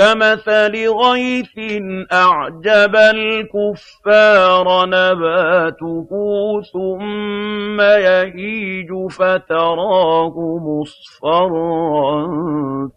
كَمَثَلِ غَيْثٍ أَعْجَبَ الْكُفَّارَ نَبَاتُهُ ثُمَّ يَهِيجُ فَتَرَاهُ مُصْفَرًّا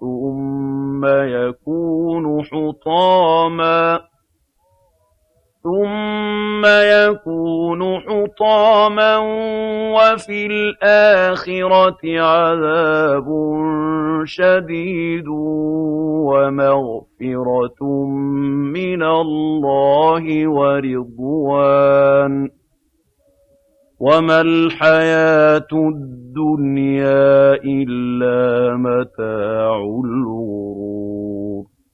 ثُمَّ يَكُونُ حُطَامًا ثُمَّ يَكُونُ حُطَامًا وَفِي الْآخِرَةِ عَذَابٌ شَدِيدٌ وَمَغْفِرَةٌ مِّنَ اللَّهِ وَرِضْوَانٌ ۚ وَمَا الْحَيَاةُ الدُّنْيَا إِلَّا مَتَاعُ